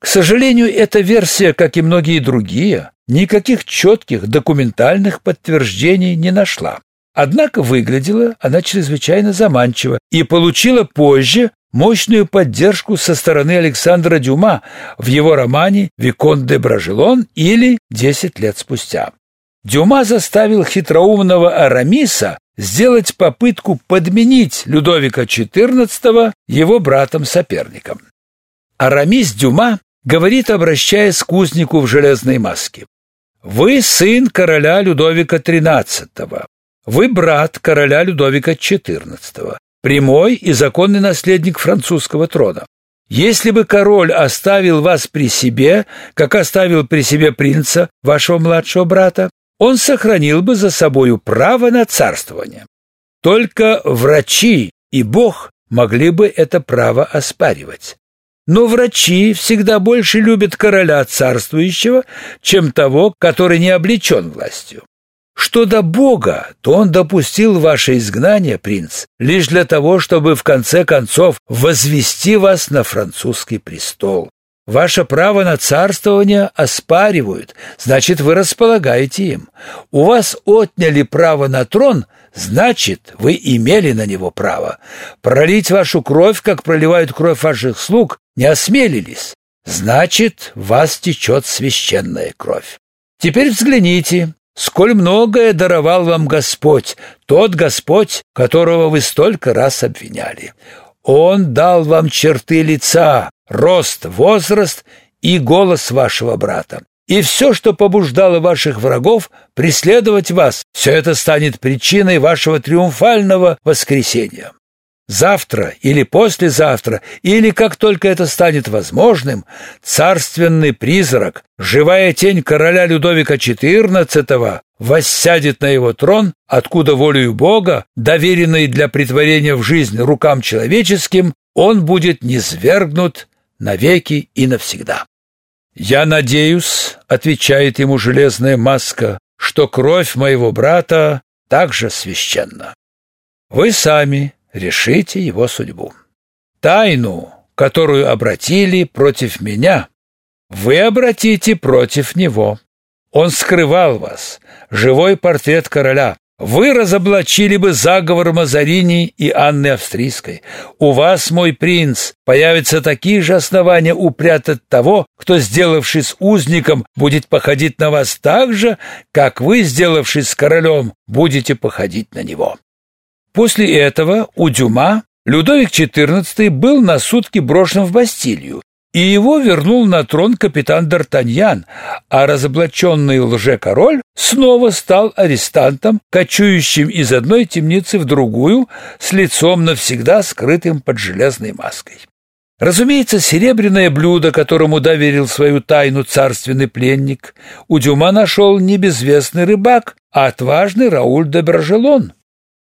К сожалению, эта версия, как и многие другие, никаких четких документальных подтверждений не нашла. Однако выглядела она чрезвычайно заманчиво и получила позже мощную поддержку со стороны Александра Дюма в его романе «Викон де Бражелон» или «Десять лет спустя». Дюма заставил хитроумного Арамиса сделать попытку подменить Людовика XIV его братом-соперником. Арамис Дюма говорит, обращаясь к узнику в железной маске. «Вы сын короля Людовика XIII. Вы брат короля Людовика XIV прямой и законный наследник французского трона. Если бы король оставил вас при себе, как оставил при себе принца, вашего младшего брата, он сохранил бы за собою право на царствование. Только врачи и Бог могли бы это право оспаривать. Но врачи всегда больше любят короля царствующего, чем того, который не облечен властью. Что до Бога, то он допустил ваше изгнание, принц, лишь для того, чтобы в конце концов возвести вас на французский престол. Ваше право на царствование оспаривают, значит, вы располагаете им. У вас отняли право на трон, значит, вы имели на него право. Пролить вашу кровь, как проливают кровь ваших слуг, не осмелились. Значит, вас течет священная кровь. Теперь взгляните, сколь многое даровал вам Господь, тот Господь, которого вы столько раз обвиняли. Он дал вам черты лица, рост, возраст и голос вашего брата. И все, что побуждало ваших врагов преследовать вас, все это станет причиной вашего триумфального воскресения. Завтра или послезавтра, или как только это станет возможным, царственный призрак, живая тень короля Людовика XIV, воссядет на его трон, откуда волею Бога, доверенной для притворения в жизнь рукам человеческим, он будет низвергнут навеки и навсегда. «Я надеюсь», — отвечает ему железная маска, «что кровь моего брата также священна. Вы сами решите его судьбу. Тайну, которую обратили против меня, вы обратите против него. Он скрывал вас, живой портрет короля. Вы разоблачили бы заговор Мазарини и Анны Австрийской. У вас, мой принц, появятся такие же основания упрятать того, кто, сделавшись узником, будет походить на вас так же, как вы, сделавшись королем, будете походить на него. После этого у Дюма Людовик XIV был на сутки брошен в Бастилию, и его вернул на трон капитан Д'Артаньян, а разоблаченный лже-король снова стал арестантом, кочующим из одной темницы в другую, с лицом навсегда скрытым под железной маской. Разумеется, серебряное блюдо, которому доверил свою тайну царственный пленник, у Дюма нашел не безвестный рыбак, а отважный Рауль де Бражелон.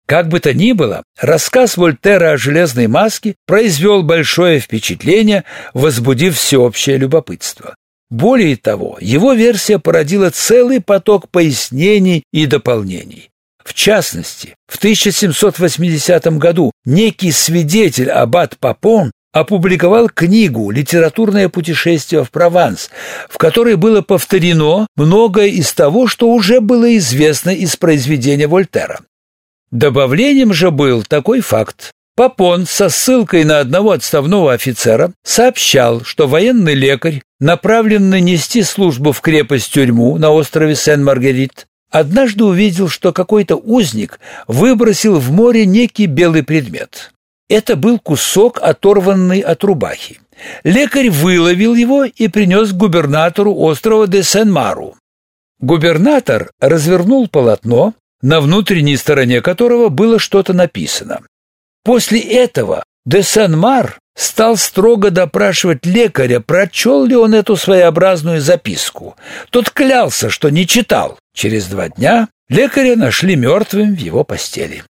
Как бы то ни было, рассказ Вольтера о железной маске произвел большое впечатление, возбудив всеобщее любопытство. Более того, его версия породила целый поток пояснений и дополнений. В частности, в 1780 году некий свидетель Аббат Папон опубликовал книгу «Литературное путешествие в Прованс», в которой было повторено многое из того, что уже было известно из произведения Вольтера. Добавлением же был такой факт. Папон со ссылкой на одного отставного офицера сообщал, что военный лекарь, направленный нести службу в крепость-тюрьму на острове Сен-Маргарит, однажды увидел, что какой-то узник выбросил в море некий белый предмет. Это был кусок, оторванный от рубахи. Лекарь выловил его и принес губернатору острова де Сен-Мару. Губернатор развернул полотно, на внутренней стороне которого было что-то написано. После этого де Сен-Мар стал строго допрашивать лекаря, прочел ли он эту своеобразную записку. Тот клялся, что не читал. Через два дня лекаря нашли мертвым в его постели.